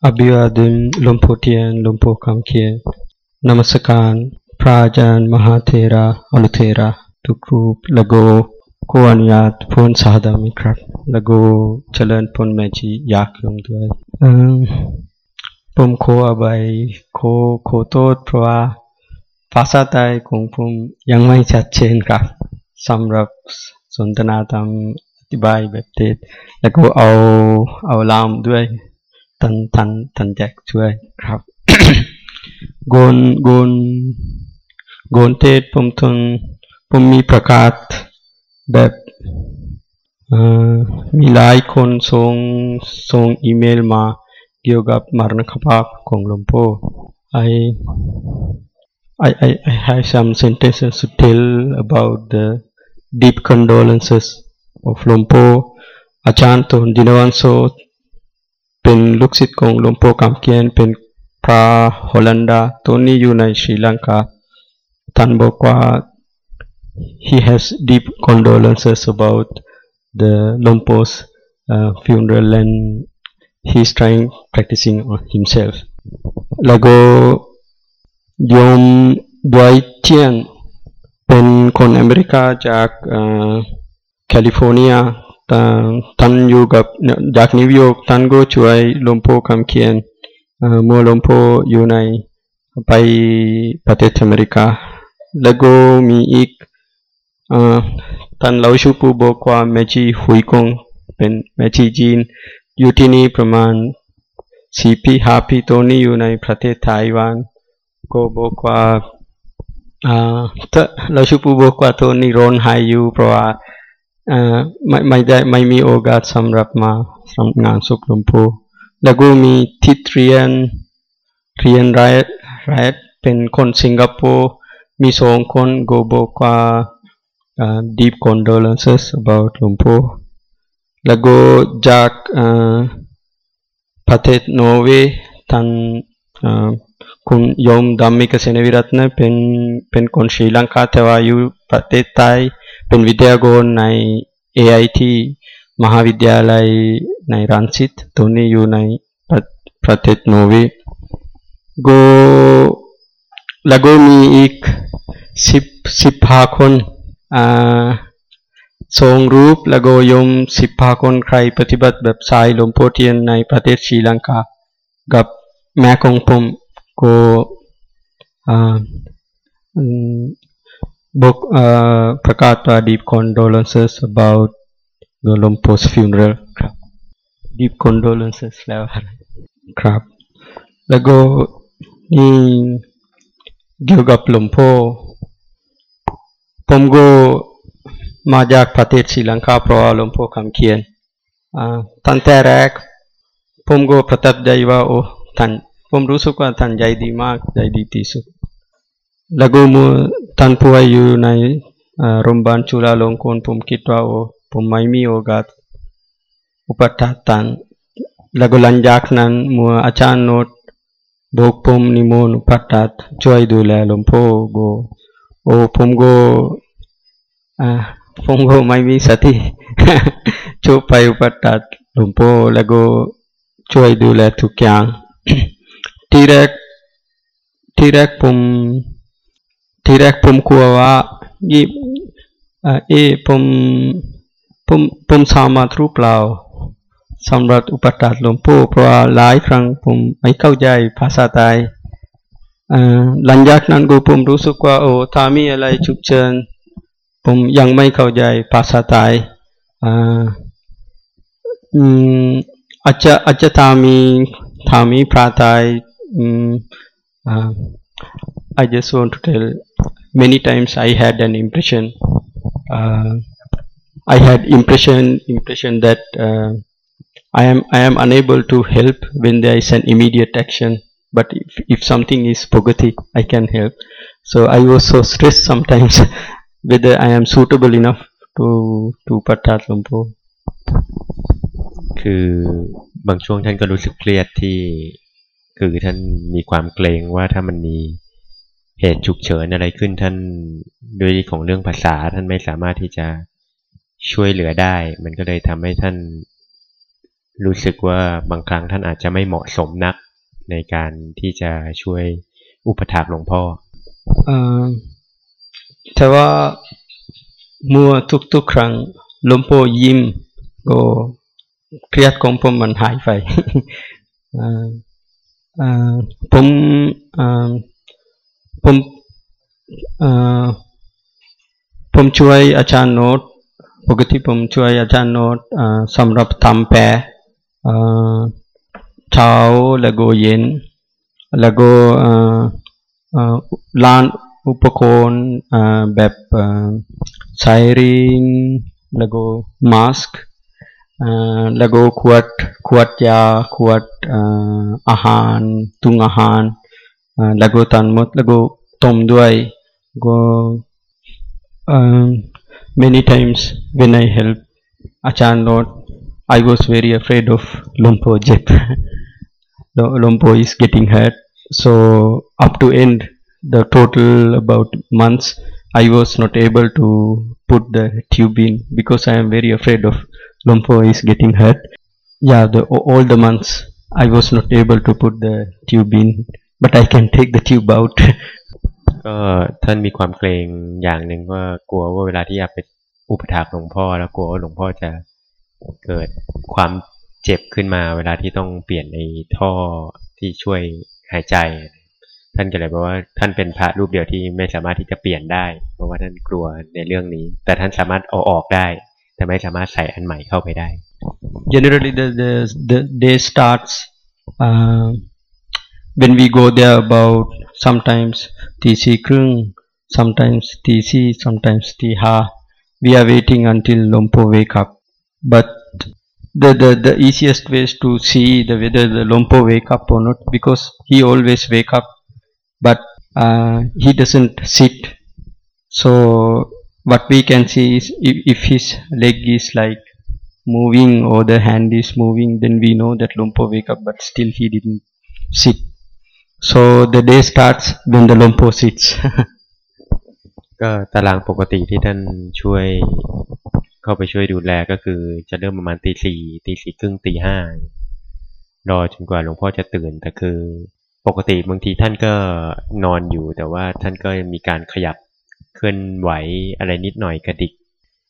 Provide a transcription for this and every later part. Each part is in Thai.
अभिवादन लुम्पोटियन लुम्पो कमकिय नमस्कार พระอาจารย์มหาเทระอนุเทระทุกรูปและโกขออนุญาตพูนสาดามิครับและโกเจริญพลแม่ชีอยากลงด้วยผมขออบายขอขอโทษเพราะว่าภาษาไทยของผมยังไม่ชัดเจนครับสำหรับสนทนาธรรมอธิบายแบบเด็ดแล้วก็เอาเอาลามด้วย ทันทันทันแจกช่วยครับกนกนกนเทศผมทนผมมีประกาศแบบมีหลายคนส่งส่งอีเมลมาเกี่ยวกับมรณภาพของหลวงพ่อ I I I I have some sentences to tell about the deep condolences of หลวงพ่ออาจารย์ตนดินวันโซ เป็นลูกศิษย์ของหลวงพ่อคำเกียนเป็นพระฮอลันดาตัวนี้อยู่ในศรีลังกาท่านบอกว่า he has deep condolences about the Lompo's uh, funeral and he's trying practicing on himself แล้วก็โยมดวยเทียนเป็นคนอเมริกาจากแคลิฟอร์เนีย ท่านอยู่กับจากนิวยอร์กท่านก็ช่วยลมโพคำเขียนเมื่อลมโพอยู่ในไปประเทศอเมริกาแล้วก็มีอีกท่านเลาชูปูบอกว่าแม่ชีหุยกงเป็นแม่ชีจีนอยู่ที่นี่ประมาณสี่ปีห้าปีตัวนี้อยู่ในประเทศไต้หวันก็บอกว่าเราชูปูบอกว่าตัวนี้ร้อนหายอยู่เพราะว่า ไม่ไม่ได้ไม่มีโอกาสสำหรับมาสำงานสุขลมพูแล้วก็มีทิตเรียนเรียนไรไรเป็นคนสิงคโปร์มีสองคนก็บอกว่า deep condolences about ลมพูแล้วก็จากประเทศนอร์เวย์ท่านคุณยมดัมมิกเซนวิรัตน์เป็นเป็นคนศรีลังกาแต่ว่าอยู่ประเทศไทย เป็นวิทยากรใน AIT มหาวิทยาลัยในรังสิตตัวนี้อยู่ในประเทศนอร์เวย์ก็แล้วก็มีอีกสิบสิบห้าคนอ่าทรงรูปแล้วก็ยมสิบห้าคนใครปฏิบัติแบบสายลมโพเทียนในประเทศศรีลังกากับแม่ของผมก็อ่า book uh, ประกาศว่า deep condolences about the Lompo's funeral ครับ deep condolences แล้วครับ แล้วก็นี่เกี่ยวกับหลวงพ่อผมก็มาจากประเทศศรีลังกาเพราะว่าหลวงพ่อคำเขียนตั้งแต่แรกผมก็ประทับใจว่าโอ้ท่านผมรู้สึกว่าท่านใจดีมากใจดีที่สุดแล้วก็เมื่อ ท่านผู้อยู่ในโรงพยาบาลจุฬาลงกรณ์ผมคิดว่าโอ้ผมไม่มีโอกาสอุปถัมภ์ท่านแล้วก็หลังจากนั้นมื่อาจารย์โนดบอกผมนิมนต์อุปถัมภ์ช่วยดูแลหลวงพ่อก็โอ้ผมก็อ่าผมก็ไม่มีสติช่วยไปอุปถัมภ์หลวงพ่อแล้วก็ช่วยดูแลทุกอย่างที่แรกที่แรกผม ทีแรกผมกลัวว่ายี่เอผมผมผมสามารถรู้เปล่าสำหรับอุปถัมภ์หลวงพ่อเพราะหลายครั้งผมไม่เข้าใจภาษาไทยหลังจากนั้นก็ผมรู้สึกว่าโอ้ถ้ามีอะไรฉุกเฉินผมยังไม่เข้าใจภาษาไทยอาจจะอาจจะถ้ามีถ้ามีพระไทย I just want to tell many times I had an impression uh, I had impression impression that uh, I am I am unable to help when there is an immediate action but if, if something is pogati I can help so I was so stressed sometimes whether I am suitable enough to to ปัตตาหลวงพ่อคือบางช่วงท่านก็รู้สึกเครียดที่คือท่านมีความเกรงว่าถ้ามันมี เหตุฉุกเฉินอะไรขึ้นท่านด้วยของเรื่องภาษาท่านไม่สามารถที่จะช่วยเหลือได้ มันก็เลยทำให้ท่านรู้สึกว่าบางครั้งท่านอาจจะไม่เหมาะสมนักในการที่จะช่วยอุปถากหลวงพ่อเอ่อแต่ว่าเมื่อทุกๆครั้งหลวงพ่อยิ้มก็เครียดของผมมันหายไปอ่อเอ่อผมอ่อ ผมเอ่อผมช่วยอาจารย์โน้ตปกติผมช่วยอาจารย์โน้ตสำหรับทำแปลเอ่อเช้าแล้วก็เย็นแล้วก็เอ่อเอ่อร้านอุปกรณ์เอ่อแบบไซริงแล้วก็มาสก์เอ่อแล้วก็ขวดขวดยาขวดเอ่ออาหารตุงอาหาร Ah, lago tanmut lago tomdwai go um, many times when I help Achan Lord I was very afraid of Lumpo Jep. Lumpo is getting hurt. So up to end the total about months I was not able to put the tube in because I am very afraid of Lumpo is getting hurt. Yeah the all the months I was not able to put the tube in. But I can take the tube out. ก็ท่านมีความเกรงอย่างหนึ่งว่ากลัวว่าเวลาที่อยากไปอุปถากหลวงพ่อ แล้วกลัวว่าหลวงพ่อจะเกิดความเจ็บขึ้นมา เวลาที่ต้องเปลี่ยนในท่อที่ช่วยหายใจ ท่านก็เลยบอกว่าท่านเป็นพระรูปเดียวที่ไม่สามารถที่จะเปลี่ยนได้ เพราะว่าท่านกลัวในเรื่องนี้ แต่ท่านสามารถเอาออกได้ แต่ไม่สามารถใส่อันใหม่เข้าไปได้ generally the, the, the day starts uh, when we go there about sometimes TC Krung, sometimes TC, sometimes TH. We are waiting until Lompo wake up. But the, the, the easiest way is to see the whether the Lompo wake up or not because he always wake up but uh, he doesn't sit. So what we can see is if, if his leg is like moving or the hand is moving, then we know that Lompo wake up, but still he didn't sit. So the day starts when the Lumpo sits. ก็ตารางปกติที่ท่านช่วยเข้าไปช่วยดูแลก็คือจะเริ่มประมาณตีสี่ตีสี่ครึ่งตีห้ารอจนกว่าหลวงพ่อจะตื่น แต่คือปกติบางทีท่านก็นอนอยู่ แต่ว่าท่านก็มีการขยับเคลื่อนไหวอะไรนิดหน่อยกระดิก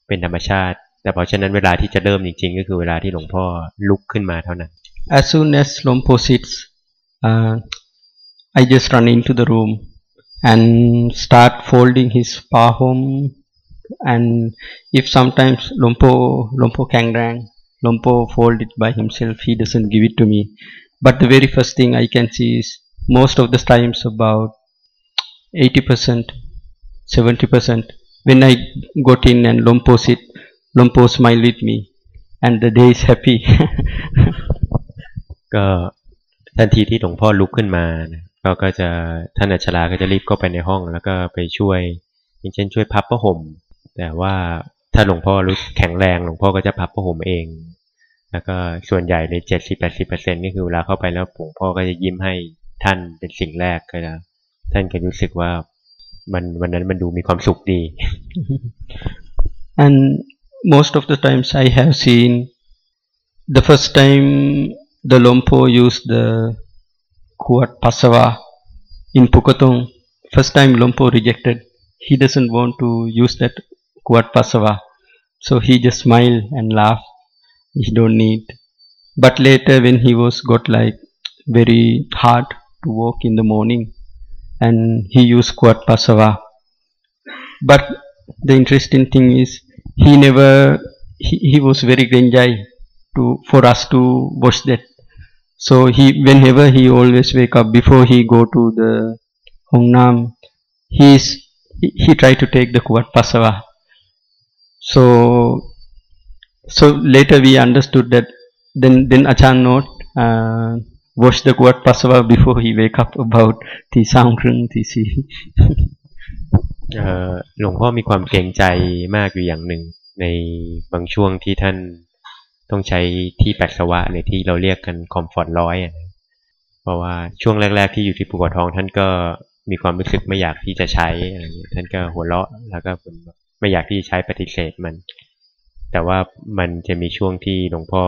เป็นธรรมชาติ แต่เพราะฉะนั้นเวลาที่จะเริ่มจริงๆ ก็คือเวลาที่หลวงพ่อลุกขึ้นมาเท่านั้น as soon as Lumpo sits, uh, I just run into the room and start folding his pahom. And if sometimes Lumpo Lumpo Kangrang, Lumpo fold it by himself, he doesn't give it to me. But the very first thing I can see is most of the times about 80%, 70%. When I got in and Lumpo sit, Lumpo smile with me, and the day is happy. ก็ทันทีที่หลวงพ่อลุกขึ้นมานะ ก็ก็จะท่านอัชราก็จะรีบเข้าไปในห้อง แล้วก็ไปช่วย อย่างเช่น ช่วยพับผ้าห่ม แต่ว่าถ้าหลวงพ่อรู้แข็งแรงหลวงพ่อก็จะพับผ้าห่มเอง แล้วก็ส่วนใหญ่เลยเจ็ดสิบแปดสิบเปอร์เซ็นต์นี่คือเวลาเข้าไปแล้วหลวงพ่อก็จะยิ้มให้ท่านเป็นสิ่งแรกก็จะท่านก็รู้สึกว่ามันวันนั้นมันดูมีความสุขดี and most of the times I have seen the first time the Lompo used the Kuat Pasava in Pukatung, first time Lompo rejected. He doesn't want to use that Kuat Pasava. So he just smile and laugh. He don't need. But later when he was got like very hard to walk in the morning and he used Kuat Pasava. But the interesting thing is he never he, he was very granjai to for us to watch that so he whenever he always wake up before he go to the hongnam he's he, he try to take the kuvat pasava so so later we understood that then then achan not uh, wash the kuvat pasava before he wake up about the sound the เอ่อหลวงพ่อมีความเกรงใจมากอยู่อย่างหนึ่งในบางช่วงที่ท่าน ต้องใช้ที่ปัสสาวะในที่เราเรียกกันคอมฟอร์ตร้อยอะนะเพราะว่าช่วงแรก ๆ ที่อยู่ที่ภูเขาทอง ท่านก็มีความรู้สึกไม่อยากที่จะใช้อะไรอย่างเงี้ยท่านก็หัวเราะแล้วก็ไม่อยากที่จะใช้ปฏิเสธมัน แต่ว่ามันจะมีช่วงที่หลวงพ่อ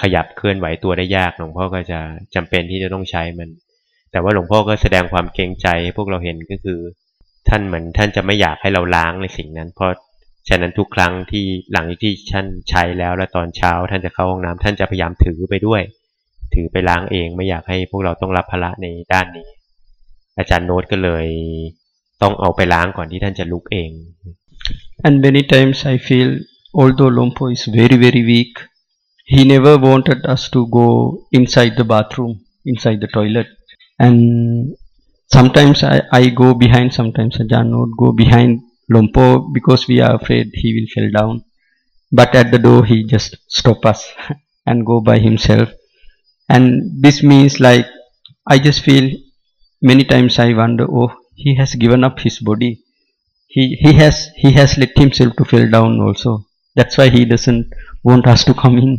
ขยับเคลื่อนไหวตัวได้ยากหลวงพ่อก็จะจำเป็นที่จะต้องใช้มัน แต่ว่าหลวงพ่อก็แสดงความเกรงใจให้พวกเราเห็นก็คือ ท่านเหมือนท่านจะไม่อยากให้เราล้างในสิ่งนั้น เพราะ ฉะนั้นทุกครั้งที่หลังที่ท่านใช้แล้วแล้วตอนเช้าท่านจะเข้าห้องน้ำท่านจะพยายามถือไปด้วย ถือไปล้างเองไม่อยากให้พวกเราต้องรับภาระในด้านนี้ อาจารย์โน้ตก็เลยต้องเอาไปล้างก่อนที่ท่านจะลุกเอง and many times I feel although Lompo is very very weak he never wanted us to go inside the bathroom inside the toilet and sometimes I, I go behind sometimes Ajahn would go behind Lompo because we are afraid he will fall down but at the door he just stop us and go by himself and this means like I just feel many times I wonder oh he has given up his body he he has he has let himself to fall down also that's why he doesn't want us to come in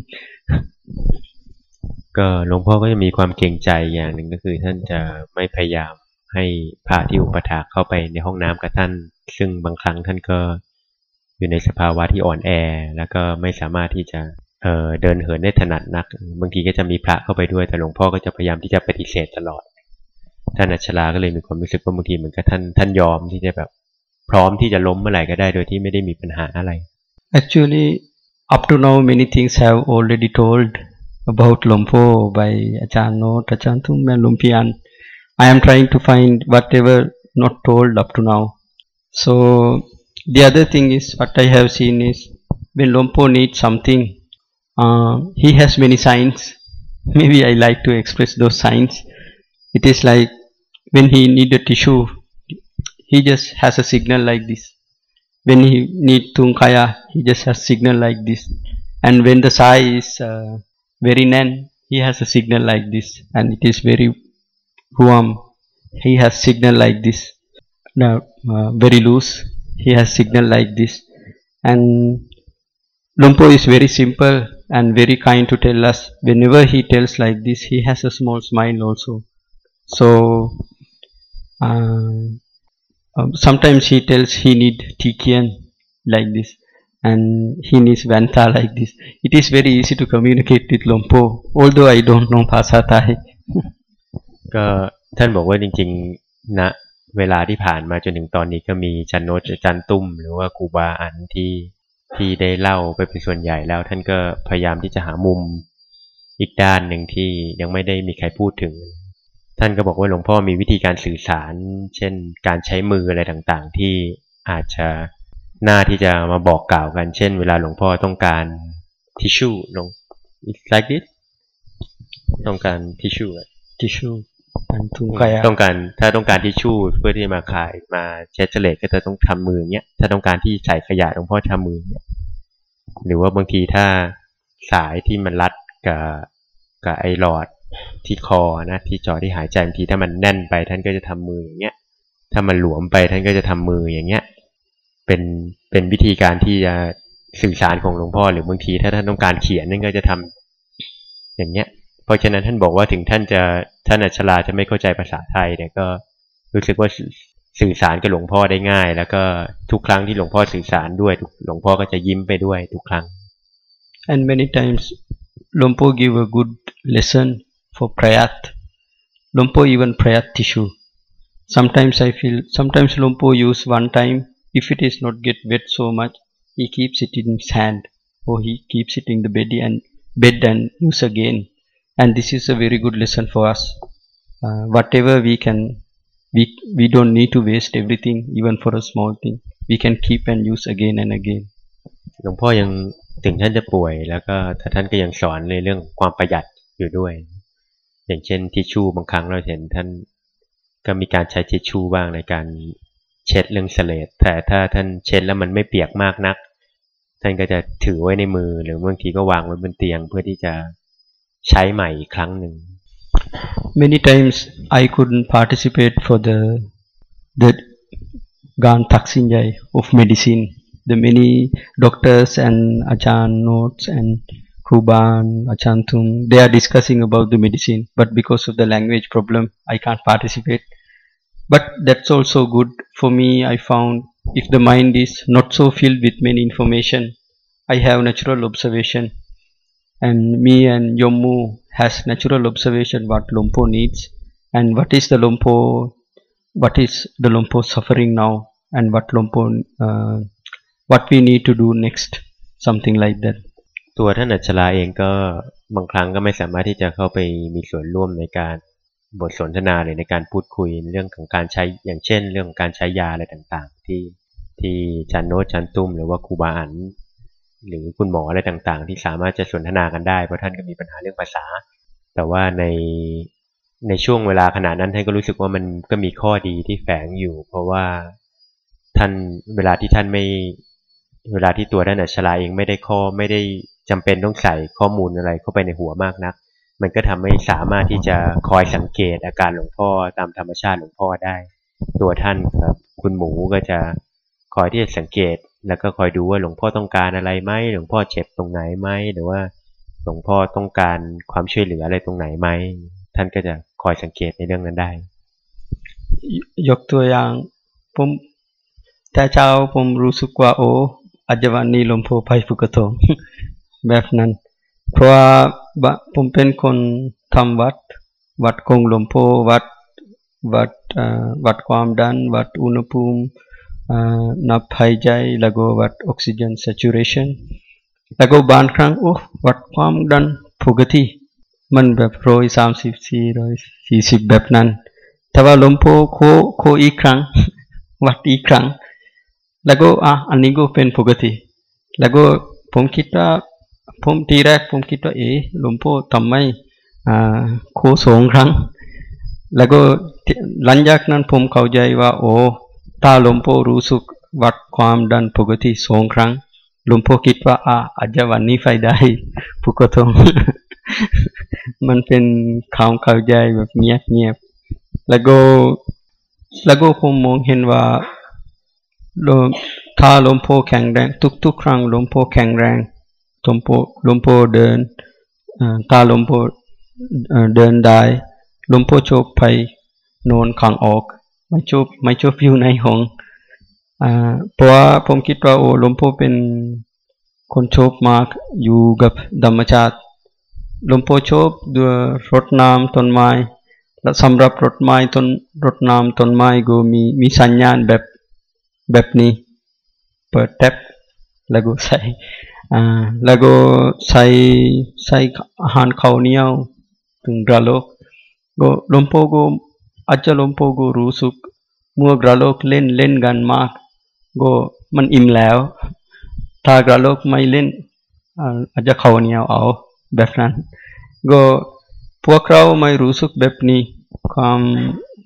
ก็หลวงพ่อก็จะมีความเกรงใจอย่างหนึ่งก็คือท่านจะไม่พยายามให้พระที่อุปถากเข้าไปในห้องน้ำกับท่าน ซึ่งบางครั้งท่านก็อยู่ในสภาวะที่อ่อนแอ แล้วก็ไม่สามารถที่จะเเดินเหินได้ถนัดนัก บางทีก็จะมีพระเข้าไปด้วย แต่หลวงพ่อก็จะพยายามที่จะปฏิเสธตลอด ท่านอัชราก็เลยมีความรู้สึกว่าบางทีเหมือนกับท่านท่านยอมที่จะแบบพร้อมที่จะล้มเมื่อไหร่ก็ได้โดยที่ไม่ได้มีปัญหาอะไร Actually up to now many things have already told about Lompo by Achano, Tachantum and Lumpian. I am trying to find whatever not told up to now. So the other thing is what I have seen is when Lompo needs something, uh, he has many signs. Maybe I like to express those signs. It is like when he need a tissue, he just has a signal like this. When he need tungkaya, he just has signal like this. And when the sai is uh, very nan, he has a signal like this, and it is very warm. He has signal like this. Now uh, very loose. He has signal like this, and Lumpo is very simple and very kind to tell us. Whenever he tells like this, he has a small smile also. So. Uh, um, sometimes he tells he need Tikian like this and he needs Vanta like this. It is very easy to communicate with Lompo, although I don't knowภาษาไทย ก็ท่านบอกว่าจริงๆณนะ เวลาที่ผ่านมาจนถึงตอนนี้ก็มีจันโนจันตุ้ม หรือว่าครูบาอันที่ที่ได้เล่าไปเป็นส่วนใหญ่แล้วท่านก็พยายามที่จะหามุมอีกด้านหนึ่งที่ยังไม่ได้มีใครพูดถึง ท่านก็บอกว่าหลวงพ่อมีวิธีการสื่อสาร เช่น การใช้มืออะไรต่างๆ ที่อาจจะหน้าที่จะมาบอกกล่าวกัน เช่น เวลาหลวงพ่อต้องการทิชชู่ลง like this ต้องการทิชชู่ทิชชู่ ต้องการถ้าต้องการทิชชู่เพื่อที่มาขายมาเช็ดเฉลก็จะต้องทำมือเนี้ยถ้าต้องการที่ใส่ขยะหลวงพ่อทำมือเนี้ยหรือว่าบางทีถ้าสายที่มันรัดกับกับไอหลอดที่คอนะที่จอที่หายใจบางทีถ้ามันแน่นไปท่านก็จะทำมืออย่างเงี้ย ถ้ามันหลวมไปท่านก็จะทำมืออย่างเงี้ยเป็นเป็นวิธีการที่จะสื่อสารของหลวงพ่อหรือบางทีถ้าท่านต้องการเขียนนั่นก็จะทำอย่างเงี้ย เพราะฉะนั้นท่านบอกว่าถึงท่านจะท่านอัชราจะไม่เข้าใจภาษาไทยเนี่ยก็รู้สึกว่าสื่อสารกับหลวงพ่อได้ง่าย แล้วก็ทุกครั้งที่หลวงพ่อสื่อสารด้วยหลวงพ่อก็จะยิ้มไปด้วยทุกครั้ง and many times Lompo give a good lesson for prayat. Lumpo even prayat tissue. Sometimes I feel, sometimes Lumpo use one time, if it is not get wet so much, he keeps it in his hand or he keeps it in the bed and bed and use again. And this is a very good lesson for us. Uh, whatever we can, we, we don't need to waste everything even for a small thing. We can keep and use again and again. หลวงพ่อยังถึงท่านจะป่วย แล้วก็ถ้าท่านก็ยังสอนในเรื่องความประหยัดอยู่ด้วย อย่างเช่นทิชชู่บางครั้งเราเห็นท่านก็มีการใช้ทิชชู่บ้างในการเช็ดเรื่องเสลดแต่ถ้าท่านเช็ดแล้วมันไม่เปียกมากนัก ท่านก็จะถือไว้ในมือหรือบางทีก็วางไว้บนเตียงเพื่อที่จะ ใช้ใหม่อีกครั้งหนึ่ง Many times I couldn't participate for the the Gan Taksinjai of medicine. The many doctors and Achan notes and Kuban, Achantum, they are discussing about the medicine, but because of the language problem, I can't participate. But that's also good for me. I found if the mind is not so filled with many information, I have natural observation. And me and Yomu has natural observation what Lumpo needs and what is the Lumpo, what is the Lumpo suffering now and what Lumpo, uh, what we need to do next, something like that. ตัวท่านอัจฉราเองก็บางครั้งก็ไม่สามารถที่จะเข้าไปมีส่วนร่วมในการบทสนทนาหรือในการพูดคุยเรื่องของการใช้อย่างเช่น เรื่องของการใช้ยาอะไรต่างๆ ที่ที่ชันโนชันตุ้มหรือว่าครูบาอัน หรือคุณหมออะไรต่างๆ ที่สามารถจะสนทนากันได้เพราะท่านก็มีปัญหาเรื่องภาษา แต่ว่าในในช่วงเวลาขณะนั้นท่านก็รู้สึกว่ามันก็มีข้อดีที่แฝงอยู่ เพราะว่าท่านเวลาที่ท่านไม่เวลาที่ตัวท่านอัชลาเองไม่ได้ข้อไม่ได้จำเป็นต้องใส่ข้อมูลอะไรเข้าไปในหัวมากนัก มันก็ทำให้สามารถที่จะคอยสังเกตอาการหลวงพ่อตามธรรมชาติหลวงพ่อได้ ตัวท่านครับคุณหมูก็จะคอยที่จะสังเกต แล้วก็คอยดูว่าหลวงพ่อต้องการอะไรไหมหลวงพ่อเจ็บตรงไหนไหมหรือว่าหลวงพ่อต้องการความช่วยเหลืออะไรตรงไหนไหมท่านก็จะคอยสังเกตในเรื่องนั้นได้ ยกตัวอย่างผมแต่เช้าผมรู้สึกว่าโอ้อาจจะวันนี้หลวงพ่อไปฟุกโตแบบนั้น เพราะว่าผมเป็นคนทำวัด วัดคงหลวงพ่อวัดวัดวัดความดัน วัดอุณหภูมิ นับหายใจแล้วก็วัดออกซิเจน saturation แล้วก็บางครั้งโอ้วัดความดันปกติมันแบบร้อยสามสิบสี่ร้อยสี่สิบแบบนั้น แต่ว่าหลวงพ่อโคโคอีกครั้ง วัดอีกครั้ง แล้วก็อะอันนี้ก็เป็นปกติ แล้วก็ผมคิดว่าผมทีแรกผมคิดว่าเอ๋หลวงพ่อทำไมอ่าโคสองครั้ง แล้วก็หลังจากนั้นผมเข้าใจว่า โอ้ ถ้าหลวงพ่อรู้สึกวัดความดันปกติสองครั้งหลวงพ่อคิดว่าอ่าอาจจะวันนี้ไฟได้ปกตงมันเป็นข่าวข้าใจแบบเงียบเงียบแล้วก็แล้วก็ผมมองเห็นว่าถ้าหลวงพ่อแข็งแรง ทุกๆครั้งหลวงพ่อแข็งแรงหลวงพ่อหลวงพ่อเดินถ้าหลวงพ่อเดินได้หลวงพ่อชอบไปนอนข้างออก ไม่ชอบไม่ชอบอยู่ในห้องเพราะว่าผมคิดว่าโอ้หลวงพ่อเป็นคนชอบมากอยู่กับธรรมชาติหลวงพ่อชอบด้วยรดน้ำต้นไม้และสำหรับรดไม้ต้นรดน้ำต้นไม้ก็มีมีสัญญาณแบบแบบนี้เปิดแท็บแล้วก็ใส่อ่าแล้วก็ใส่ใส่อาหารข้าวเหนียวถึงกระโหลกก็หลวงพ่อก็ อาจจะลวงพ่อก็รู้สึกเมื่อกระโลกเล่นเล่นกันมากก็มันอิ่มแล้ว ถ้ากระโลกไม่เล่นอาจจะเข้าเหนียวเอาแบบนั้นก็พวกเราไม่รู้สึกแบบนี้ความ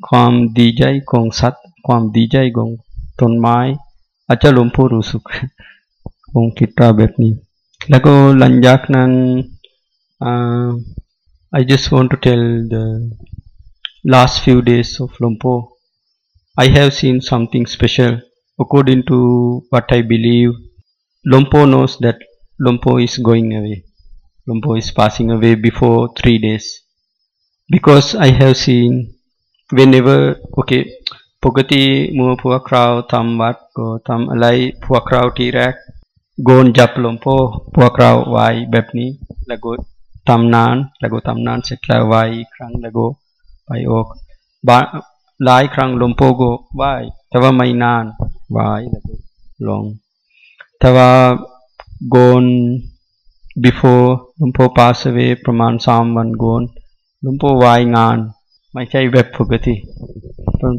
ความดีใจของสัตว์ ความดีใจของต้นไม้อาจจะลวงพ่อรู้สึกคงคิดว่าแบบนี้ แล้วก็หลังจากนั้น I just want to tell the last few days of Lumpo I have seen something special according to what I believe Lumpo knows that Lumpo is going away Lumpo is passing away before three days because I have seen whenever okay ปกติมัวพวกเราทำวัดก็ทำอะไรพวกเราที ไหวแบบนี้แล้วก็ทำนานแล้วก็ทำนานเสร็จแล้วไหวอีกครั้งแล้วก็ไปออกบาหลายครั้งหลวงพ่อก็ไหวแต่ว่าไม่นานไหวแล้วก็ลงแต่ว่าโกน before หลวงพ่อ pass away ประมาณสามวันโกนหลวงพ่อไหวงาน ไม่ใช่แบบปกติ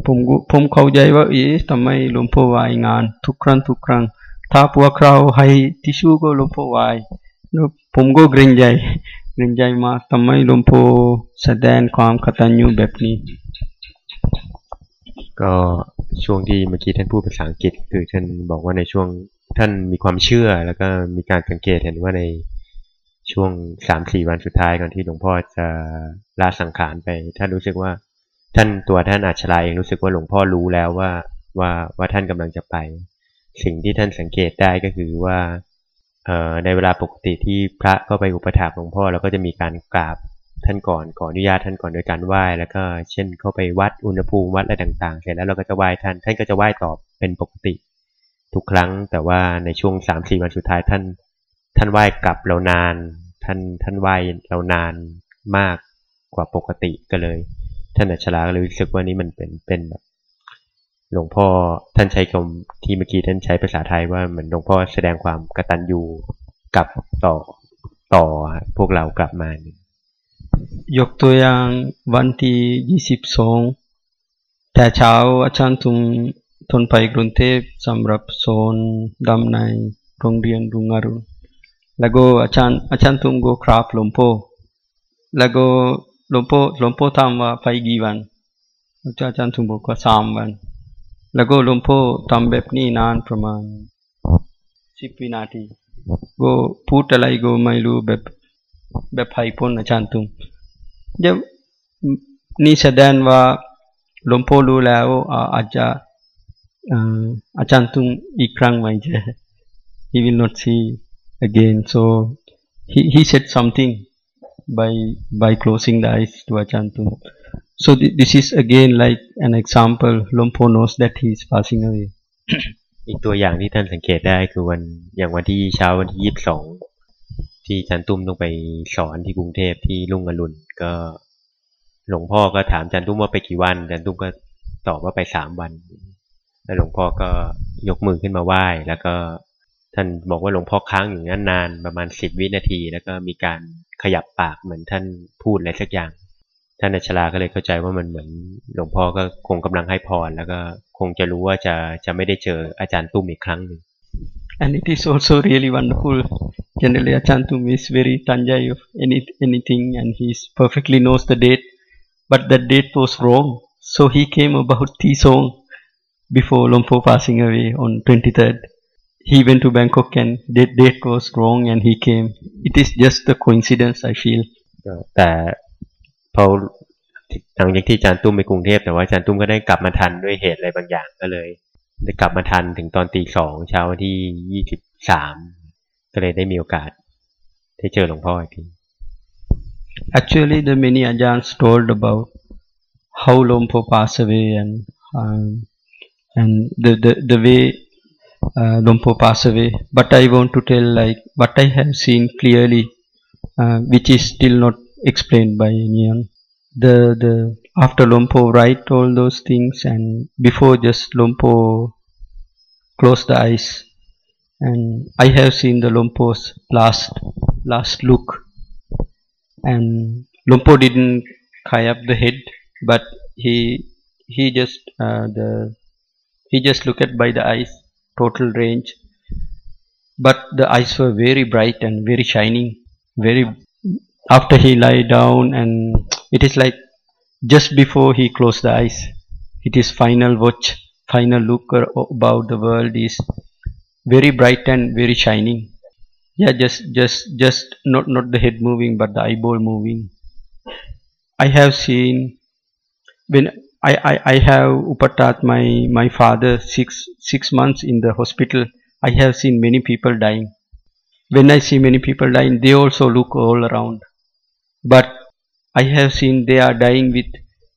ผมผมเข้าใจว่าเอ๊ะทำไมหลวงพ่อไหวงาน ทุกครั้งทุกครั้งถ้าพวกเราให้ทิชชู่ก็หลวงพ่อไหวผมก็เกรงใจ เกรงใจมาทำไมหลวงพ่อแสดงความกตัญญูแบบนี้ ก็ช่วงที่เมื่อกี้ท่านพูดภาษาอังกฤษ คือท่านบอกว่าในช่วงท่านมีความเชื่อ แล้วก็มีการสังเกตเห็นว่าในช่วงสามสี่วันสุดท้ายก่อนที่หลวงพ่อจะลาสังขารไป ท่านรู้สึกว่า ท่านตัวท่านอาชลาเองรู้สึกว่าหลวงพ่อรู้แล้วว่าว่าว่าท่านกำลังจะไป สิ่งที่ท่านสังเกตได้ก็คือว่า ในเวลาปกติที่พระเข้าไปอุปถัมภ์หลวงพ่อเราก็จะมีการกราบท่านก่อนขออนุญาตท่านก่อนโดยการไหว้แล้วก็เช่นเข้าไปวัดอุณหภูมิวัดอะไรต่างๆ เสร็จแล้วเราก็จะไหว้ท่านท่านก็จะไหว้ตอบเป็นปกติ ทุกครั้งแต่ว่าในช่วงสามสี่วันสุดท้ายท่าน ท่านไหว้กลับเรานาน ท่านท่านไหว้เรานานมากกว่าปกติก็เลย ท่านอัชราก็เลยรู้สึกว่านี่มันเป็นเป็นแบบ หลวงพ่อท่านใช้คำที่เมื่อกี้ท่านใช้ภาษาไทยว่าเหมือนหลวงพ่อแสดงความกตัญญูกับต่อต่อพวกเรากลับมายกตัวอย่างวันที่ยี่สิบสองแต่เช้าอาจารย์ทุงทนไปกรุงเทพสำหรับโซนดำในโรงเรียนรุงอรุณแล้วก็อาจารย์อาจารย์ทุงก็คราฟหลวงพ่อแล้วก็หลวงพ่อหลวงพ่อถามว่าไปกี่วันอาจารย์ทุงบอกว่าสามวัน Lago Lumpo Tambepni Nan Praman Sipinati Go Putalai Go Mailu Bep Bephaipon Achantum जब ni sedan wa lompo lu lao a aja uh, achantung ikrang mai je he will not see again so he he said something by by closing the eyes to achantung So th this is again like an example. Lompo knows that he is passing away. อีกตัวอย่างที่ท่านสังเกตได้คือวันอย่างวันที่เช้าวันที่ยี่สิบสองที่จันตุ้มต้องไปสอนที่กรุงเทพที่ลุงอรุณก็หลวงพ่อก็ถามจันตุ้มว่าไปกี่วันจันตุ้มก็ตอบว่าไปสามวัน แล้วหลวงพ่อก็ยกมือขึ้นมาไหว้ แล้วก็ท่านบอกว่าหลวงพ่อค้างอยู่นั้นนานประมาณสิบวินาที แล้วก็มีการขยับปากเหมือนท่านพูดอะไรสักอย่าง ท่านอัชราก็เลยเข้าใจว่ามันเหมือนหลวงพ่อก็คงกำลังให้พร แล้วก็คงจะรู้ว่าจะจะไม่ได้เจออาจารย์ตุ้มอีกครั้งหนึ่ง and it is also really wonderful generally Achantum is very tanjai of any anything and he perfectly knows the date but the date was wrong so he came about Tisong before Lompo passing away on 23rd he went to Bangkok and that date was wrong and he came. It is just a coincidence, I feel. แต่ พอหลังจากที่อาจารย์ตุ้มไปกรุงเทพแต่ว่าอาจารย์ตุ้มก็ได้กลับมาทันด้วยเหตุอะไรบางอย่างก็เลย ได้กลับมาทันถึงตอนตีสองเช้าวันที่ยี่สิบสามก็เลยได้มีโอกาสได้เจอหลวงพ่ออีกที Actually, the many ajahns told about how Lompo passed away and um, and the, the the way uh, Lompo passed away. But I want to tell like what I have seen clearly, uh, which is still not explained by anyone. The the after Lompo write all those things and before just Lompo close the eyes, and I have seen the Lompo's last last look, and Lompo didn't tie up the head, but he he just uh, the he just looked at by the eyes total range. But the eyes were very bright and very shining very after he lie down and it is like just before he close the eyes it is final watch final look about the world is very bright and very shining yeah just just just not not the head moving but the eyeball moving i have seen when I, I, I have upatat my, my father six six months in the hospital. I have seen many people dying. When I see many people dying, they also look all around. But I have seen they are dying with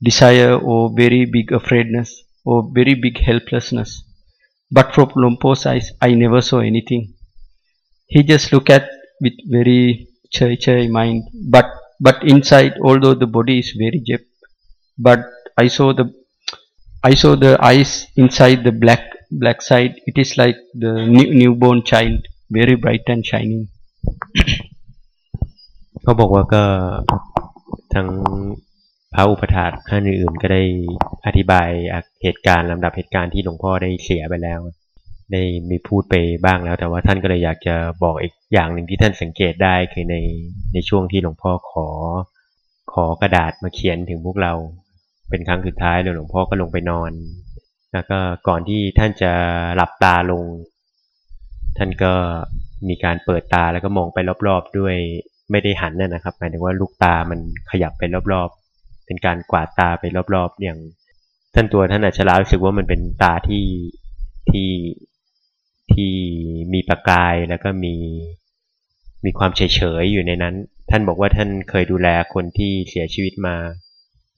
desire or very big afraidness or very big helplessness. But from Lompo's eyes, I never saw anything. He just look at with very chai chai mind. But but inside, although the body is very jep, but I saw the I saw the eyes inside the black black side. It is like the new, newborn child, very bright and shining. เขาบอกว่าก็ทั้งพระอุปถาท่านอื่นๆก็ได้อธิบายเหตุการณ์ลำดับเหตุการณ์ที่หลวงพ่อได้เสียไปแล้ว ได้มีพูดไปบ้างแล้ว แต่ว่าท่านก็เลยอยากจะบอกอีกอย่างหนึ่งที่ท่านสังเกตได้คือในในช่วงที่หลวงพ่อขอ ขอกระดาษมาเขียนถึงพวกเรา เป็นครั้งสุดท้ายแล้วหลวงพ่อก็ลงไปนอน แล้วก็ก่อนที่ท่านจะหลับตาลง ท่านก็มีการเปิดตาแล้วก็มองไปรอบๆด้วย ไม่ได้หันน่นะครับหมายถึงว่าลูกตามันขยับไปรอบๆ เป็นการกวาดตาไปรอบๆ อย่าง ท่านตัวท่านอัจฉริรู้สึกว่ามันเป็นตาที่ที่ที่มีประกายแล้วก็มีมีความเฉยๆอยู่ในนั้น ท่านบอกว่าท่านเคยดูแลคนที่เสียชีวิตมา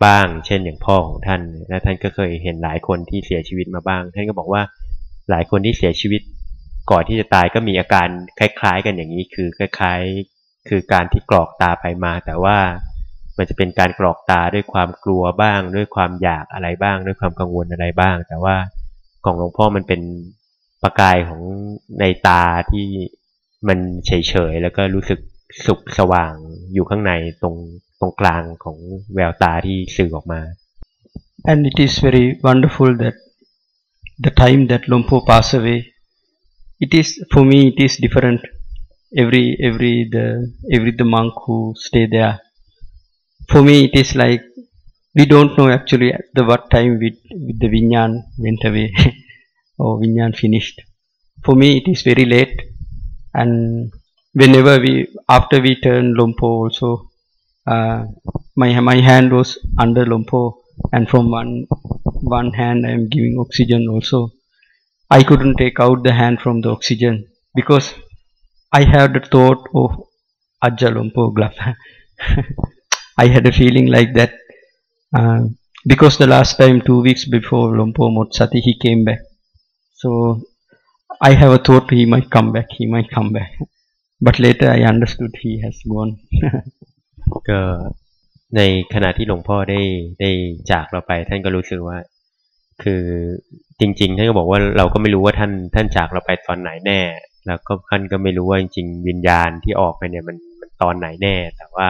บ้าง เช่นอย่างพ่อของท่าน และท่านก็เคยเห็นหลายคนที่เสียชีวิตมาบ้าง ท่านก็บอกว่าหลายคนที่เสียชีวิตก่อนที่จะตายก็มีอาการคล้าย ๆ กันอย่างนี้คือคล้าย คือการที่กรอกตาไปมา แต่ว่ามันจะเป็นการกรอกตาด้วยความกลัวบ้าง ด้วยความอยากอะไรบ้าง ด้วยความกังวลอะไรบ้าง แต่ว่าของหลวงพ่อมันเป็นประกายของในตาที่มันเฉยๆแล้วก็รู้สึกสุขสว่างอยู่ข้างในตรงตรงกลางของแววตาที่สื่อออกมา and it is very wonderful that the time that Lompo passed away it is for me it is different every every the every the monk who stay there. For me it is like we don't know actually at the what time with, with the vinyan went away or vinyan finished. For me it is very late. And whenever we after we turn lompo also uh, my my hand was under lompo and from one one hand i am giving oxygen also. I couldn't take out the hand from the oxygen because i had the thought of ajja lompo glove i had a feeling like that uh, because the last time two weeks before lompo motsati he came back so I have a thought he might come back, he might come back. But later I understood he has gone. ก็ในขณะที่หลวงพ่อได้ได้จากเราไป ท่านก็รู้สึกว่า คือจริง ๆ ท่านก็บอกว่าเราก็ไม่รู้ว่าท่านท่านจากเราไปตอนไหนแน่ แล้วก็ท่านก็ไม่รู้ว่าจริงๆวิญญาณที่ออกไปเนี่ยมันมันตอนไหนแน่ แต่ว่า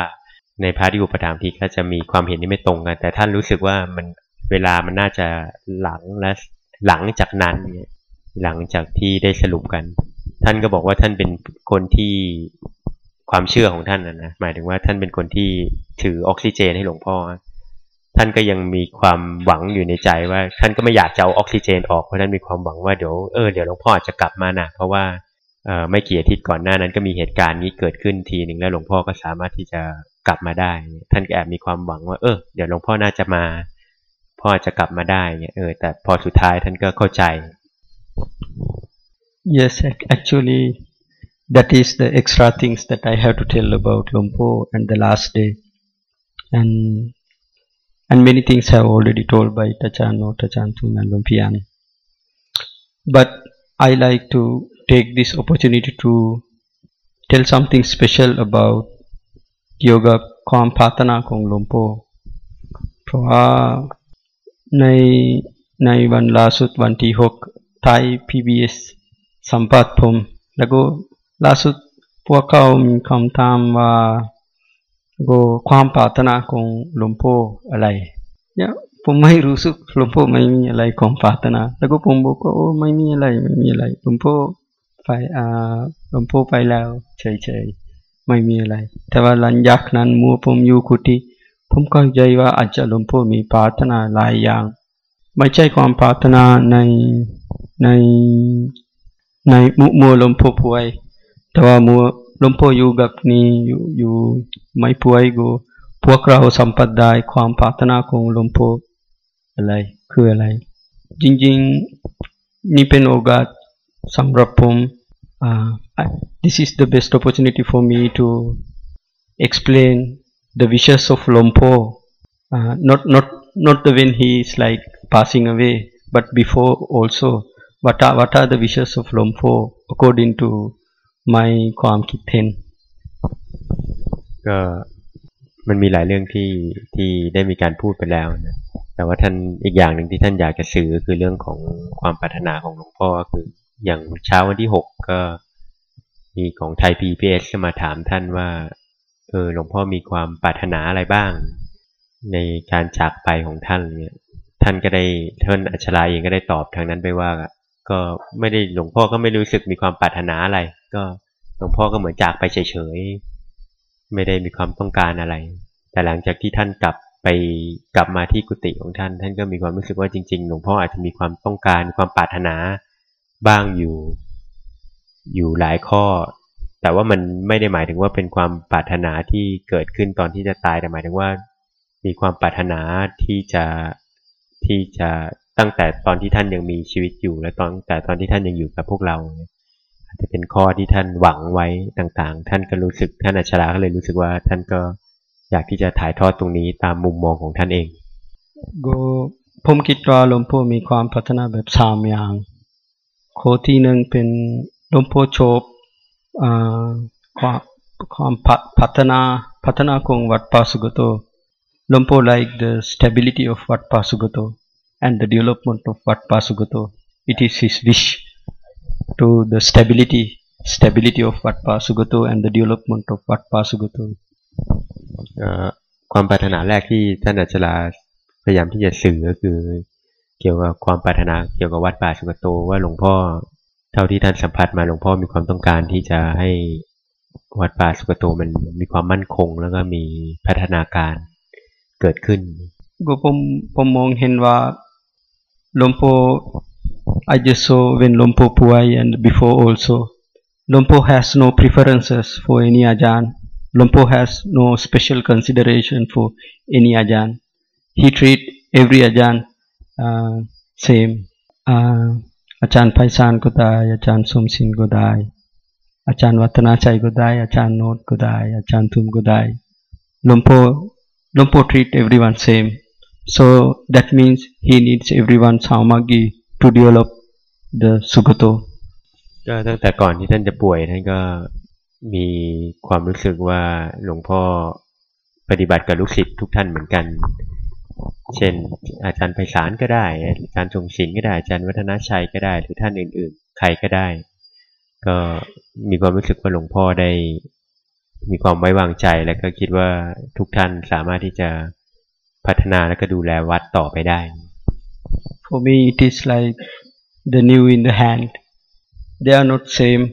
ในพระที่อุปถัมภ์ที่ก็จะมีความเห็นที่ไม่ตรงกัน แต่ท่านรู้สึกว่ามันเวลามันน่าจะหลังและหลังจากนั้นเนี่ยหลังจากที่ได้สรุปกัน ท่านก็บอกว่าท่านเป็นคนที่ความเชื่อของท่านนะนะหมายถึงว่าท่านเป็นคนที่ถือออกซิเจนให้หลวงพ่อ ท่านก็ยังมีความหวังอยู่ในใจว่า ท่านก็ไม่อยากจะเอาออกซิเจนออกเพราะท่านมีความหวังว่าเดี๋ยวเออเดี๋ยวหลวงพ่ออาจจะกลับมานะเพราะว่า ไม่กี่อาทิตย์ก่อนหน้านั้นก็มีเหตุการณ์นี้เกิดขึ้นทีหนึ่งแล้วหลวงพ่อก็สามารถที่จะกลับมาได้ ท่านก็แอบมีความหวังว่าเออเดี๋ยวหลวงพ่อน่าจะมา พ่อจะกลับมาได้เนี่ยเออแต่พอสุดท้ายท่านก็เข้าใจ Yes, actually, that is the extra things that I have to tell about Lompo and the last day, and and many things have already told by Tachano, Tachantum, and Lumpian. But I like to take this opportunity to tell something special about yoga ความพัฒนาของหลวงพ่อเพราะว่าในในวันล่าสุดวันที่หกไทย PBS สัมภาษณ์ผมแล้วก็ล่าสุดพวกเขามีคำถามว่าก็ความปรารถนาของหลวงพ่ออะไรเนี่ยผมไม่รู้สึกหลวงพ่อไม่มีอะไรความปรารถนา แล้วก็ผมบอกว่าโอ้ไม่มีอะไรไม่มีอะไรหลวงพ่อ ไปอ่าหลวงพ่อไปแล้ว เฉยๆ ไม่มีอะไร แต่ว่าหลังจากนั้นมัวผมอยู่กุฏิผมเข้าใจว่าอาจจะหลวงพ่อมีปรารถนาหลายอย่าง ไม่ใช่ความปรารถนาในในในมุมัวลมโพป่วย แต่ว่ามัวลมโพอยู่กับนี้อยู่อยู่ไม่ป่วยก็พวกเราสัมผัสได้ความปรารถนาของลมโพอะไรคืออะไร จริงๆนี่เป็นโอกาสสำหรับผม uh, this is the best opportunity for me to explain the wishes of Lompo uh, not not not the when he is like passing away but before also what are what are the wishes of Lompo according to my ความคิดเห็นก็มันมีหลายเรื่องที่ที่ได้มีการพูดไปแล้วนะแต่ว่าท่านอีกอย่างหนึ่งที่ท่านอยากจะสื่อคือเรื่องของความปรารถนาของหลวงพ่อคือ อย่างเช้าวันที่หกก็มีของไทยพีพีเอสมาถามท่านว่า เออหลวงพ่อมีความปรารถนาอะไรบ้าง ในการจากไปของท่านเนี่ยท่านก็ได้ท่านอัชราเองก็ได้ตอบทางนั้นไปว่า ก็ไม่ได้หลวงพ่อก็ไม่รู้สึกมีความปรารถนาอะไร ก็หลวงพ่อก็เหมือนจากไปเฉยๆไม่ได้มีความต้องการอะไร แต่หลังจากที่ท่านกลับไปกลับมาที่กุฏิของท่าน ท่านก็มีความรู้สึกว่าจริงๆ หลวงพ่ออาจจะมีความต้องการความปรารถนา บ้างอยู่ อยู่หลายข้อ แต่ว่ามันไม่ได้หมายถึงว่าเป็นความปรารถนาที่เกิดขึ้นตอนที่จะตายแต่หมายถึงว่า มีความปรารถนาที่จะที่จะตั้งแต่ตอนที่ท่านยังมีชีวิตอยู่ และตอนแต่ตอนที่ท่านยังอยู่กับพวกเราอาจจะเป็นข้อที่ท่านหวังไว้ต่างๆ ท่านก็รู้สึกท่านอัชราก็เลยรู้สึกว่า ท่านก็อยากที่จะถ่ายทอดตรงนี้ตามมุมมองของท่านเองก็ผมคิดว่าหลวงพ่อมีความพัฒนาแบบสามอย่าง ข้อที่หนึ่งเป็นหลวงพ่อชอบความความพัฒนาพัฒนาของวัดป่าสุกโต Lompo like the stability of Wat Pasugato and the development of Wat Pasugato. It is his wish to the stability stability of Wat Pasugato and the development of Wat Pasugato. ความปรารถนาแรกที่ท่านอัจฉราพยายามที่จะสื่อก็คือ เกี่ยวกับความปรารถนาเกี่ยวกับวัดป่าสุกโตว่าหลวงพ่อเท่าที่ท่านสัมผัสมาหลวงพ่อมีความต้องการที่จะให้วัดป่าสุกโตมันมีความมั่นคง แล้วก็มีพัฒนาการเกิดขึ้นก็ผมผมมองเห็นว่าหลวงพ่อ I just saw when Lompo Puai and before also Lompo has no preferences for any ajan Lompo has no special consideration for any ajan he treat every ajan uh, same อาจารย์ไพศาลก็ได้ อาจารย์สมศินก็ได้ อาจารย์วัฒนาชัยก็ได้ อาจารย์โนดก็ได้ อาจารย์ทุมก็ได้หลวงพ่อ Lompo treat everyone same. So that means he needs everyone's samagi to develop the sugato. ก็ตั้งแต่ก่อนที่ท่านจะป่วยท่านก็มีความรู้สึกว่าหลวงพ่อปฏิบัติกับลูกศิษย์ทุกท่านเหมือนกัน เช่น อาจารย์ไพศาลก็ได้ อาจารย์ทรงศิลป์ก็ได้ อาจารย์วัฒนชัยก็ได้ หรือท่านอื่นๆ ใครก็ได้ ก็มีความรู้สึกว่าหลวงพ่อได้ มีความไว้วางใจ แล้วก็คิดว่าทุกท่านสามารถที่จะพัฒนาและก็ดูแลวัดต่อไปได้ For me it is like the new in the hand. They are not same.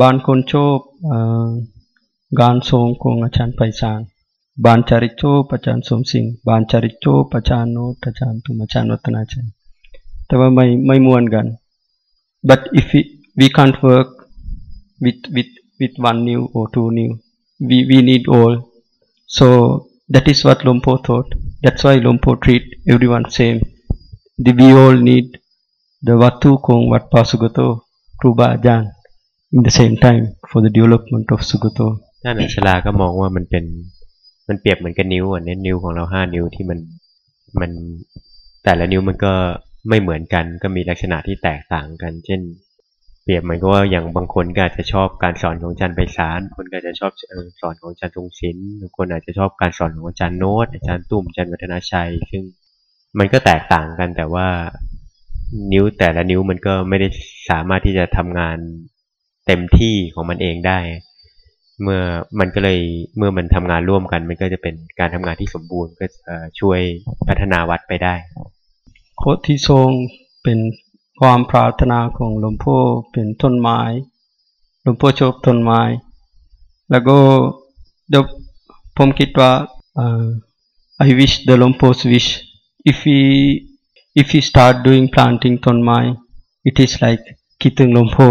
บานคนชอบงานทรงของอาจารย์ไพศาล บานจาริกโจบอาจารย์สมสิงห์บานจาริกโจบอาจารย์โนตอาจารย์ตุมอาจารย์วัฒนาชัยแต่ว่าไม่ไม่มวนกัน but if we, we can't work with with with one new or two new. We, we need all. So that is what Lompo thought. That's why Lompo treat everyone same. The, we all need the Watu Kong Wat Pasugato Kruba Ajan in the same time for the development of Sugato. ท่านอัชราก็มองว่ามันเป็น มันเปรียบเหมือนกับนิ้วอะเน้นนิ้วของเราห้านิ้วที่มันมันแต่ละนิ้วมันก็ไม่เหมือนกัน ก็มีลักษณะที่แตกต่างกัน เช่น เปรียบเหมือนกับว่าอย่างบางคนก็อาจจะชอบการสอนของอาจารย์ไพศาลคนก็อาจจะชอบสอนของอาจารย์ทรงศิลป์บางคนอาจจะชอบการสอนของอาจารย์โน้ตอาจารย์ตุ้มอาจารย์วัฒนาชัย ซึ่งมันก็แตกต่างกันแต่ว่านิ้วแต่ละนิ้วมันก็ไม่ได้สามารถที่จะทำงานเต็มที่ของมันเองได้ เมื่อมันก็เลยเมื่อมันทำงานร่วมกัน มันก็จะเป็นการทำงานที่สมบูรณ์ก็ช่วยพัฒนาวัดไปได้ โคตที่ทรงเป็นความปรารถนาของหลวงพ่อเป็นต้นไม้หลวงพ่อชอบต้นไม้ แล้วก็เดี๋ยวผมคิดว่า I wish the Lompo's wish if we if we start doing planting ต้นไม้ it is like Kitung Lompo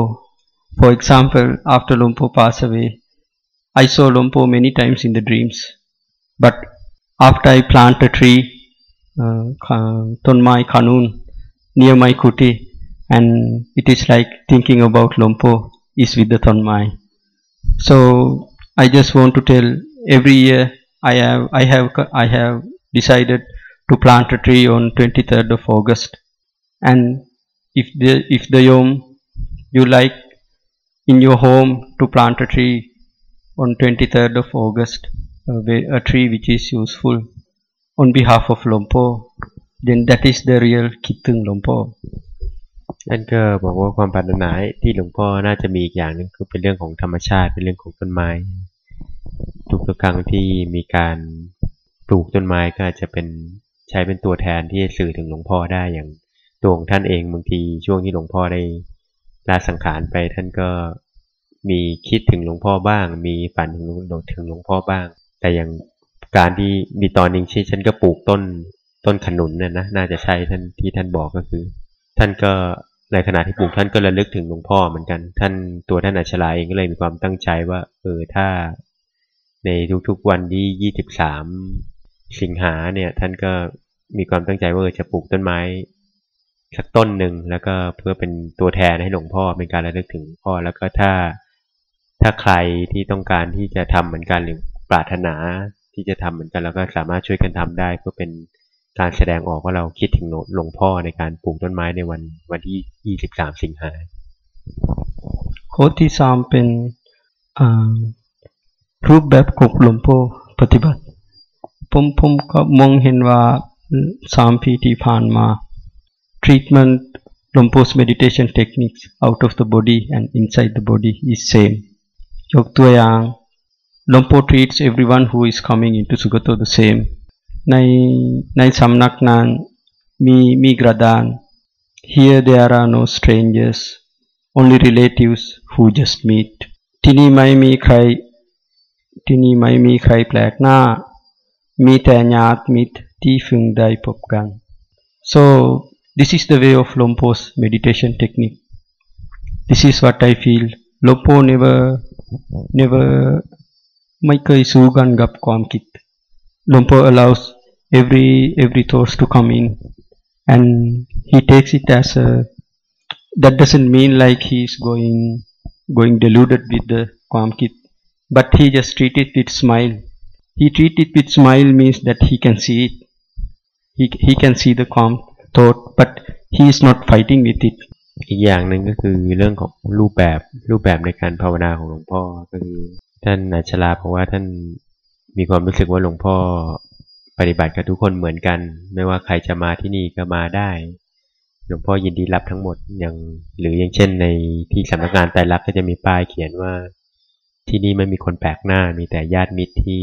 for example after Lompo pass away I saw Lompo many times in the dreams. But after I plant a tree, uh, Kanun, near my kuti, and it is like thinking about Lompo is with the Tonmai. So I just want to tell every year I have I have I have decided to plant a tree on 23rd of August and if the if the yom you like in your home to plant a tree on 23rd of August a, tree which is useful on behalf of Lompo then that is the real Kitung Lompo ท่านก็บอกว่าความปรารถนาที่หลวงพ่อน่าจะมีอีกอย่างหนึ่งคือเป็นเรื่องของธรรมชาติเป็นเรื่องของต้นไม้ ทุกๆครั้งที่มีการปลูกต้นไม้ก็อาจจะเป็นใช้เป็นตัวแทนที่จะสื่อถึงหลวงพ่อได้อย่างตัวของท่านเองบางทีช่วงที่หลวงพ่อได้ลาสังขารไปท่านก็ มีคิดถึงหลวงพ่อบ้าง มีฝันถึงถึงหลวงพ่อบ้าง แต่อย่างการที่มีตอนนึงที่ฉันก็ปลูกต้นต้นขนุนน่ยนะน่าจะใช่ท่านที่ท่านบอกก็คือ ท่านก็ในขณะที่ปลูกท่านก็ระลึกถึงหลวงพ่อเหมือนกัน ท่านตัวท่านอัชลาเองก็เลยมีความตั้งใจว่า เออถ้า ในทุกๆวันที่ยี่สิบสามสิงหาเนี่ย ท่านก็มีความตั้งใจว่าจะปลูกต้นไม้สักต้นหนึ่งแล้วก็เพื่อเป็นตัวแทนให้หลวงพ่อเป็นการระลึกถึงพ่อแล้วก็ถ้า ถ้าใครที่ต้องการที่จะทำเหมือนกันหรือปรารถนาที่จะทำเหมือนกันแล้วก็สามารถช่วยกันทำได้เพื่อเป็นการแสดงออกว่าเราคิดถึงหลวงพ่อในการปลูกต้นไม้ในวันวันที่ 23 สิงหาโค้ดที่สามเป็นรูปแบบของหลวงพ่อปฏิบัติผมผมก็มองเห็นว่าสามปีที่ผ่านมา treatment หลวงพ่อ meditation techniques out of the body and inside the body is same ยกตัวอย่าง Lompo treats everyone who is coming into Sugato the same ในในสำนักนั้นมีมีกระดาน Here there are no strangers only relatives who just meet ที่นี่ไม่มีใครที่นี่ไม่มีใครแปลกหน้า มีแต่ญาติมิตรที่เพิ่งได้พบกัน so this is the way of Lompo's meditation technique this is what I feel Lopo never never make a sugan gap kit. Lompo allows every every thoughts to come in and he takes it as a that doesn't mean like he's going going deluded with the kit, but he just treat it with smile. He treat it with smile means that he can see it. He, he can see the calm thought but he is not fighting with it อีกอย่างหนึ่งก็คือเรื่องของรูปแบบรูปแบบในการภาวนาของหลวงพ่อก็คือท่านอัชลาเพราะว่าท่านมีความรู้สึกว่าหลวงพ่อปฏิบัติกับทุกคนเหมือนกัน ไม่ว่าใครจะมาที่นี่ก็มาได้ หลวงพ่อยินดีรับทั้งหมดอย่างหรืออย่างเช่นในที่สำนักงานไตรลักก็จะมีป้ายเขียนว่า ที่นี่ไม่มีคนแปลกหน้ามีแต่ญาติมิตรที่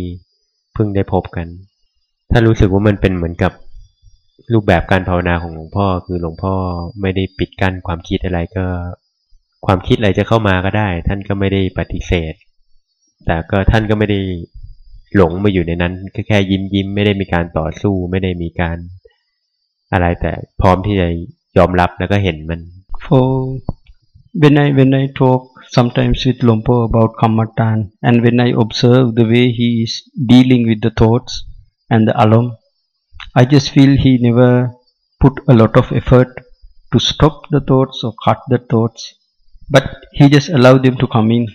เพิ่งได้พบกัน ถ้ารู้สึกว่ามันเป็นเหมือนกับ รูปแบบการภาวนาของหลวงพ่อ คือหลวงพ่อไม่ได้ปิดกั้นความคิดอะไรก็ ความคิดอะไรจะเข้ามาก็ได้ ท่านก็ไม่ได้ปฏิเสธ แต่ก็ท่านก็ไม่ได้หลงมาอยู่ในนั้นก็แค่ยิ้มยิ้มไม่ได้มีการต่อสู้ไม่ได้มีการอะไรแต่พร้อมที่จะยอมรับแล้วก็เห็นมัน for when I when I talk sometimes with Lompo about Kamatan and when I observe the way he is dealing with the thoughts and the alum I just feel he never put a lot of effort to stop the thoughts or cut the thoughts. But he just allow them to come in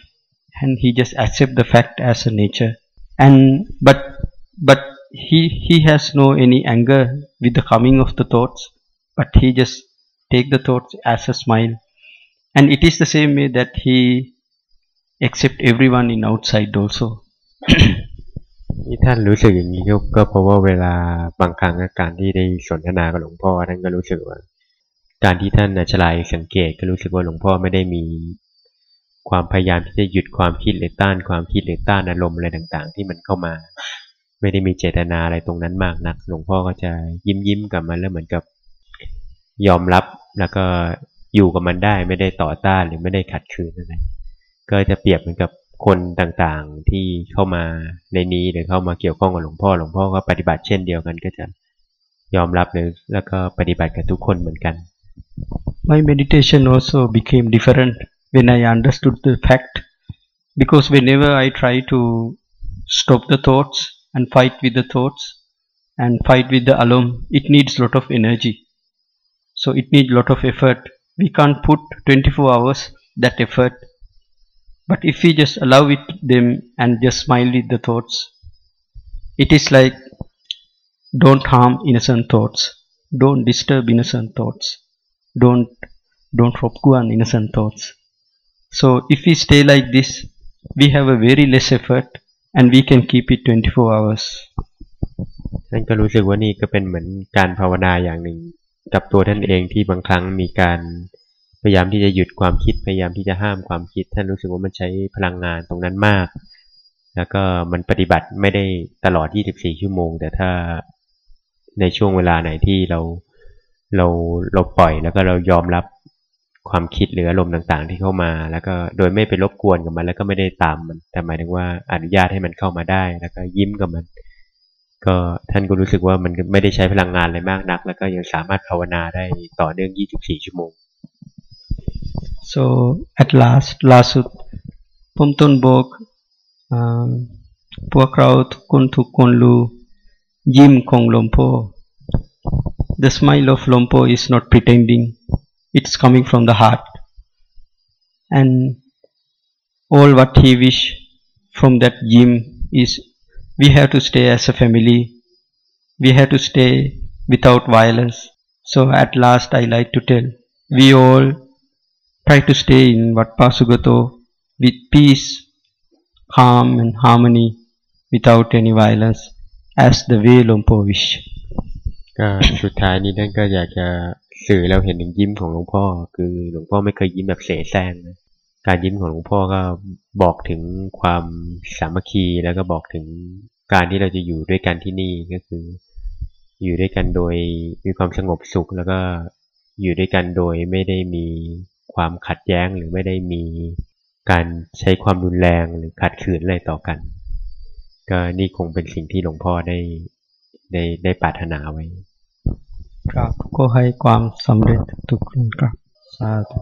and he just accept the fact as a nature. And but but he he has no any anger with the coming of the thoughts but he just take the thoughts as a smile. And it is the same way that he accept everyone in outside also ที่ท่านรู้สึกอย่างนี้ก็เพราะว่าเวลาบางครั้งการที่ได้สนทนากับหลวงพ่อท่านก็รู้สึกว่า การที่ท่านฉลายสังเกตก็รู้สึกว่าหลวงพ่อไม่ได้มีความพยายามที่จะหยุดความคิดหรือต้านความคิดหรือต้านอารมณ์อะไรต่างๆ ที่มันเข้ามา ไม่ได้มีเจตนาอะไรตรงนั้นมากนัก หลวงพ่อก็จะยิ้มยิ้มกับมันแล้วเหมือนกับยอมรับแล้วก็อยู่กับมันได้ไม่ได้ต่อต้านหรือไม่ได้ขัดขืนอะไรก็จะเปรียบเหมือนกับ คนต่างๆที่เข้ามาในนี้หรือเข้ามาเกี่ยวข้องกับหลวงพ่อหลวงพ่อก็ปฏิบัติเช่นเดียวกันก็จะยอมรับเลยแล้วก็ปฏิบัติกับทุกคนเหมือนกัน My meditation also became different when I understood the fact because whenever I try to stop the thoughts and fight with the thoughts and fight with the alum it needs lot of energy so it needs lot of effort we can't put 24 hours that effort but if we just allow it them and just smile with the thoughts it is like don't harm innocent thoughts don't disturb innocent thoughts don't don't on innocent thoughts so if we stay like this we have a very less effort and we can keep it 24 hours ท่านก็รู้สึกว่านี่ก็เป็นเหมือนการภาวนาอย่างหนึ่งกับตัวท่านเองที่บางครั้งมีการ พยายามที่จะหยุดความคิด พยายามที่จะห้ามความคิด ท่านรู้สึกว่ามันใช้พลังงานตรงนั้นมาก แล้วก็มันปฏิบัติไม่ได้ตลอด 24 ชั่วโมง แต่ถ้าในช่วงเวลาไหนที่เราเราเราปล่อยแล้วก็เรายอมรับความคิดหรืออารมณ์ต่างๆ ที่เข้ามา แล้วก็โดยไม่ไปรบกวนกับมัน แล้วก็ไม่ได้ตามมัน แต่หมายถึงว่าอนุญาตให้มันเข้ามาได้ แล้วก็ยิ้มกับมัน ก็ท่านก็รู้สึกว่ามันไม่ได้ใช้พลังงานอะไรมากนัก แล้วก็ยังสามารถภาวนาได้ต่อเนื่อง 24 ชั่วโมง so at last ล่าสุดผมต้นบอกพวกเราทุกคนทุกคนรู้ยิ้มของหลวงพ่อ the smile of Lompo is not pretending it's coming from the heart and all what he wish from that gym is we have to stay as a family we have to stay without violence so at last I like to tell we all try to stay in Vatpa Sugato with peace calm and harmony without any violence as the way Lompo wish. ก็สุดท้ายนี้ท่านก็อยากจะสื่อเราเห็นถึงยิ้มของหลวงพ่อ คือหลวงพ่อไม่เคยยิ้มแบบเสแสร้งนะการยิ้มของหลวงพ่อก็บอกถึงความสามัคคีแล้วก็บอกถึงการที่เราจะอยู่ด้วยกันที่นี่ก็คือ อยู่ด้วยกันโดยมีความสงบสุขแล้วก็อยู่ด้วยกันโดยไม่ได้มี ความขัดแย้งหรือไม่ได้มีการใช้ความรุนแรงหรือขัดขืนอะไรต่อกัน ก็นี่คงเป็นสิ่งที่หลวงพ่อได้ได้ได้ปรารถนาไว้ครับก็ให้ความสำเร็จทุกคนครับสาธุ